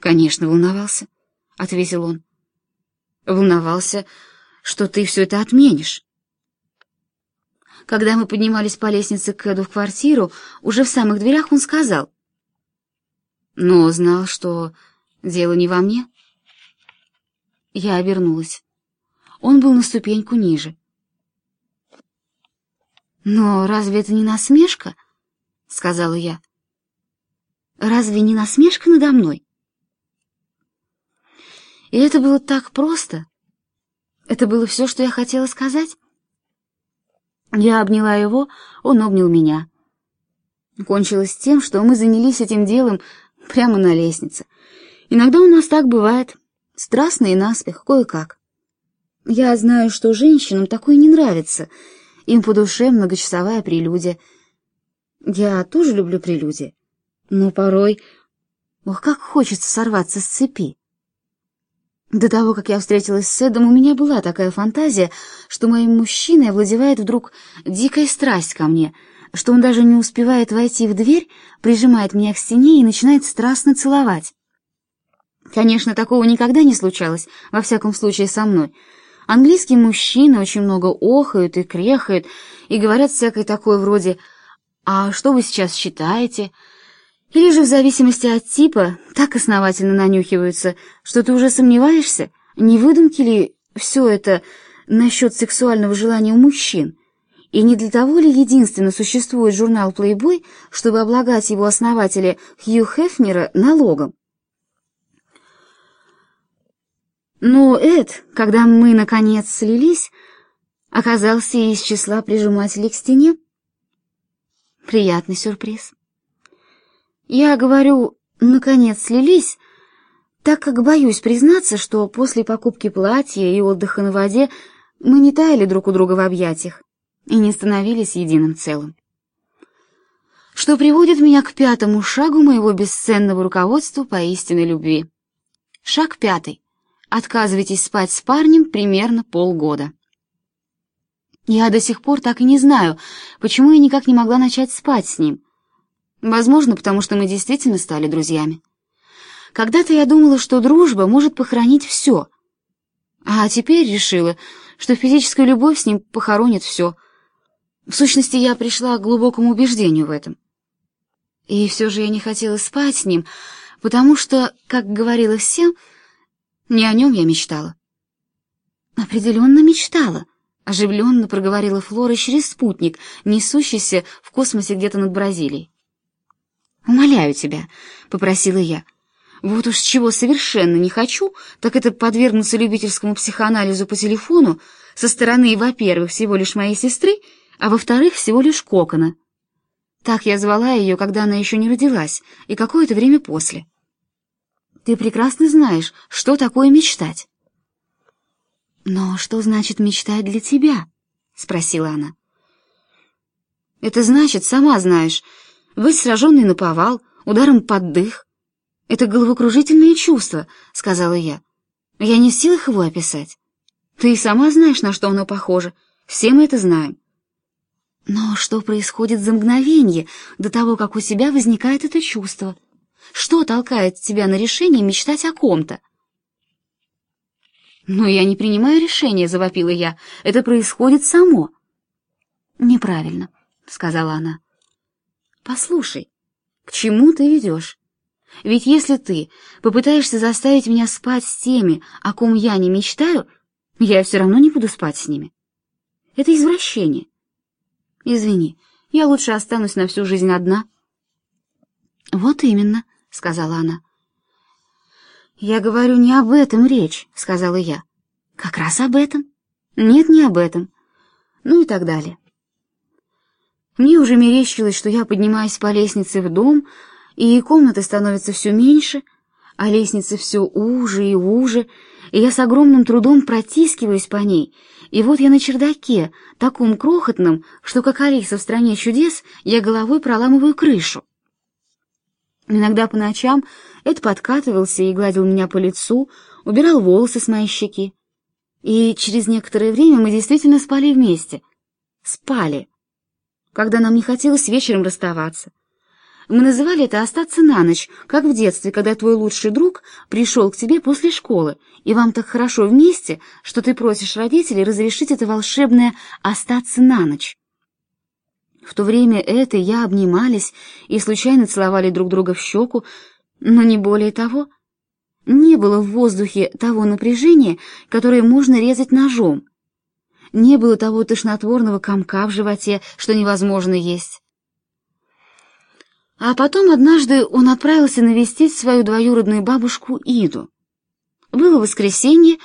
«Конечно, волновался», — ответил он. «Волновался, что ты все это отменишь». Когда мы поднимались по лестнице к Эду в квартиру, уже в самых дверях он сказал. «Но знал, что дело не во мне». Я обернулась. Он был на ступеньку ниже. «Но разве это не насмешка?» — сказала я. «Разве не насмешка надо мной?» И это было так просто. Это было все, что я хотела сказать. Я обняла его, он обнял меня. Кончилось тем, что мы занялись этим делом прямо на лестнице. Иногда у нас так бывает, страстно и наспех, кое-как. Я знаю, что женщинам такое не нравится, им по душе многочасовая прелюдия. Я тоже люблю прелюдии, но порой... Ох, как хочется сорваться с цепи. До того, как я встретилась с Эдом, у меня была такая фантазия, что моим мужчиной овладевает вдруг дикая страсть ко мне, что он даже не успевает войти в дверь, прижимает меня к стене и начинает страстно целовать. Конечно, такого никогда не случалось, во всяком случае со мной. Английские мужчины очень много охают и крехают и говорят всякое такое вроде «А что вы сейчас считаете?» Или же в зависимости от типа так основательно нанюхиваются, что ты уже сомневаешься, не выдумки ли все это насчет сексуального желания у мужчин, и не для того ли единственно существует журнал Playboy, чтобы облагать его основателя Хью Хефнера налогом. Но Эд, когда мы, наконец, слились, оказался из числа прижимателей к стене. Приятный сюрприз. Я говорю, наконец слились, так как боюсь признаться, что после покупки платья и отдыха на воде мы не таяли друг у друга в объятиях и не становились единым целым. Что приводит меня к пятому шагу моего бесценного руководства по истинной любви. Шаг пятый. Отказывайтесь спать с парнем примерно полгода. Я до сих пор так и не знаю, почему я никак не могла начать спать с ним — Возможно, потому что мы действительно стали друзьями. Когда-то я думала, что дружба может похоронить все. А теперь решила, что физическая любовь с ним похоронит все. В сущности, я пришла к глубокому убеждению в этом. И все же я не хотела спать с ним, потому что, как говорила всем, не о нем я мечтала. Определенно мечтала, оживленно проговорила Флора через спутник, несущийся в космосе где-то над Бразилией. «Умоляю тебя», — попросила я. «Вот уж чего совершенно не хочу, так это подвергнуться любительскому психоанализу по телефону со стороны, во-первых, всего лишь моей сестры, а во-вторых, всего лишь Кокона. Так я звала ее, когда она еще не родилась, и какое-то время после. Ты прекрасно знаешь, что такое мечтать». «Но что значит мечтать для тебя?» — спросила она. «Это значит, сама знаешь, быть сраженной на повал, ударом под дых. Это головокружительное чувство, сказала я. Я не в силах его описать. Ты и сама знаешь, на что оно похоже. Все мы это знаем. Но что происходит за мгновение до того, как у тебя возникает это чувство? Что толкает тебя на решение мечтать о ком-то? «Но я не принимаю решения», — завопила я. «Это происходит само». «Неправильно», — сказала она. Послушай, к чему ты ведешь? Ведь если ты попытаешься заставить меня спать с теми, о ком я не мечтаю, я все равно не буду спать с ними. Это извращение. Извини, я лучше останусь на всю жизнь одна. Вот именно, сказала она. Я говорю не об этом речь, сказала я. Как раз об этом. Нет, не об этом. Ну и так далее. Мне уже мерещилось, что я поднимаюсь по лестнице в дом, и комната становится все меньше, а лестница все уже и уже, и я с огромным трудом протискиваюсь по ней, и вот я на чердаке, таком крохотном, что, как Алиса в «Стране чудес», я головой проламываю крышу. Иногда по ночам Эд подкатывался и гладил меня по лицу, убирал волосы с моей щеки. И через некоторое время мы действительно спали вместе. Спали когда нам не хотелось вечером расставаться. Мы называли это «остаться на ночь», как в детстве, когда твой лучший друг пришел к тебе после школы, и вам так хорошо вместе, что ты просишь родителей разрешить это волшебное «остаться на ночь». В то время это я обнимались и случайно целовали друг друга в щеку, но не более того. Не было в воздухе того напряжения, которое можно резать ножом. Не было того тошнотворного комка в животе, что невозможно есть. А потом однажды он отправился навестить свою двоюродную бабушку Иду. Было воскресенье,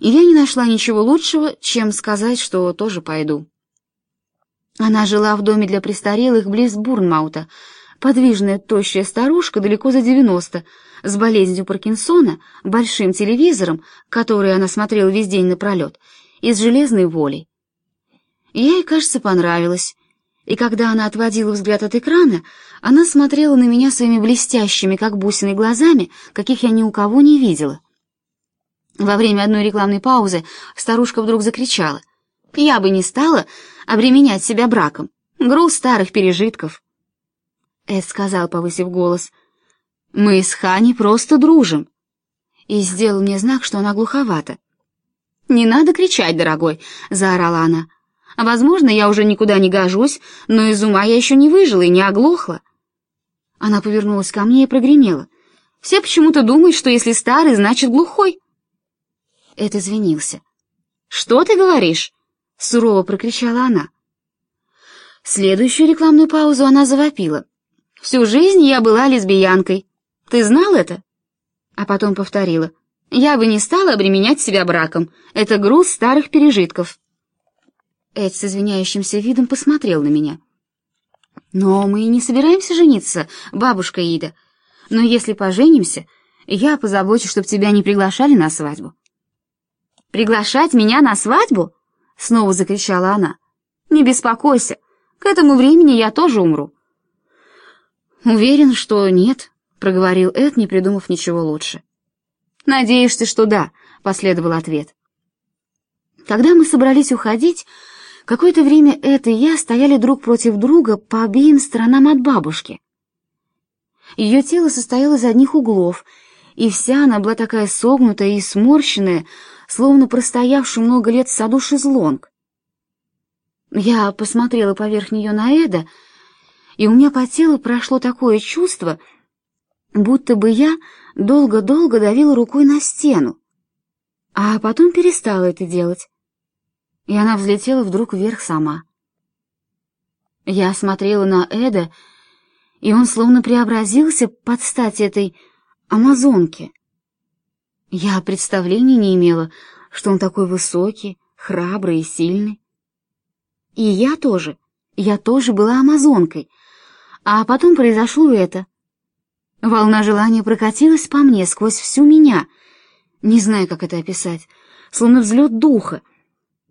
и я не нашла ничего лучшего, чем сказать, что тоже пойду. Она жила в доме для престарелых близ Бурнмаута, подвижная тощая старушка далеко за девяносто, с болезнью Паркинсона, большим телевизором, который она смотрела весь день напролет, и с железной волей. Ей, кажется, понравилось, и когда она отводила взгляд от экрана, она смотрела на меня своими блестящими, как бусины, глазами, каких я ни у кого не видела. Во время одной рекламной паузы старушка вдруг закричала. «Я бы не стала обременять себя браком. Груз старых пережитков». Эд сказал, повысив голос, «Мы с Хани просто дружим». И сделал мне знак, что она глуховата. «Не надо кричать, дорогой!» — заорала она. Возможно, я уже никуда не гожусь, но из ума я еще не выжила и не оглохла. Она повернулась ко мне и прогремела. Все почему-то думают, что если старый, значит глухой. Это извинился. «Что ты говоришь?» — сурово прокричала она. Следующую рекламную паузу она завопила. «Всю жизнь я была лесбиянкой. Ты знал это?» А потом повторила. «Я бы не стала обременять себя браком. Это груз старых пережитков». Эд с извиняющимся видом посмотрел на меня. «Но мы и не собираемся жениться, бабушка Ида. Но если поженимся, я позабочусь, чтобы тебя не приглашали на свадьбу». «Приглашать меня на свадьбу?» — снова закричала она. «Не беспокойся, к этому времени я тоже умру». «Уверен, что нет», — проговорил Эд, не придумав ничего лучше. «Надеешься, что да», — последовал ответ. Когда мы собрались уходить, Какое-то время это и я стояли друг против друга по обеим сторонам от бабушки. Ее тело состояло из одних углов, и вся она была такая согнутая и сморщенная, словно простоявший много лет в саду шезлонг. Я посмотрела поверх нее на Эда, и у меня по телу прошло такое чувство, будто бы я долго-долго давила рукой на стену, а потом перестала это делать и она взлетела вдруг вверх сама. Я смотрела на Эда, и он словно преобразился под стать этой амазонке. Я представления не имела, что он такой высокий, храбрый и сильный. И я тоже, я тоже была амазонкой. А потом произошло это. Волна желания прокатилась по мне сквозь всю меня, не знаю, как это описать, словно взлет духа —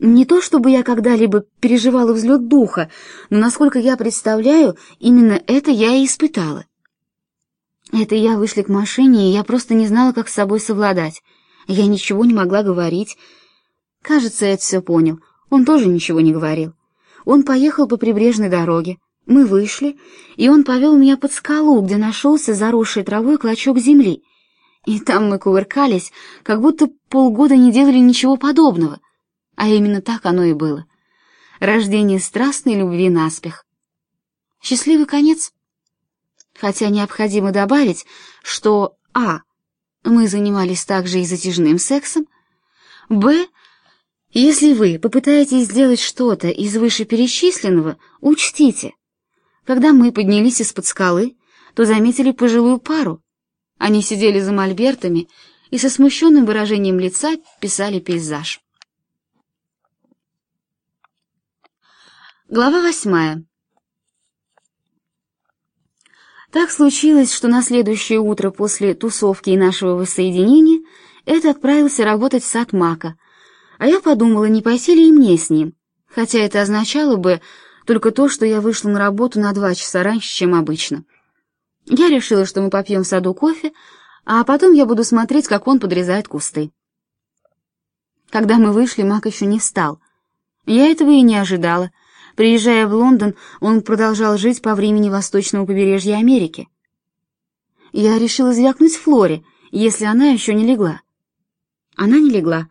не то чтобы я когда-либо переживала взлет духа, но, насколько я представляю, именно это я и испытала. Это я вышли к машине, и я просто не знала, как с собой совладать. Я ничего не могла говорить. Кажется, Эд все понял. Он тоже ничего не говорил. Он поехал по прибрежной дороге. Мы вышли, и он повел меня под скалу, где нашелся заросший травой клочок земли. И там мы кувыркались, как будто полгода не делали ничего подобного — а именно так оно и было. Рождение страстной любви наспех. Счастливый конец? Хотя необходимо добавить, что а. мы занимались также и затяжным сексом, б. если вы попытаетесь сделать что-то из вышеперечисленного, учтите. Когда мы поднялись из-под скалы, то заметили пожилую пару. Они сидели за мольбертами и со смущенным выражением лица писали пейзаж. Глава восьмая. Так случилось, что на следующее утро после тусовки и нашего воссоединения Эд отправился работать в сад Мака, а я подумала, не пойти ли и мне с ним, хотя это означало бы только то, что я вышла на работу на два часа раньше, чем обычно. Я решила, что мы попьем в саду кофе, а потом я буду смотреть, как он подрезает кусты. Когда мы вышли, Мак еще не встал. Я этого и не ожидала — Приезжая в Лондон, он продолжал жить по времени восточного побережья Америки. Я решила звякнуть Флоре, если она еще не легла. Она не легла,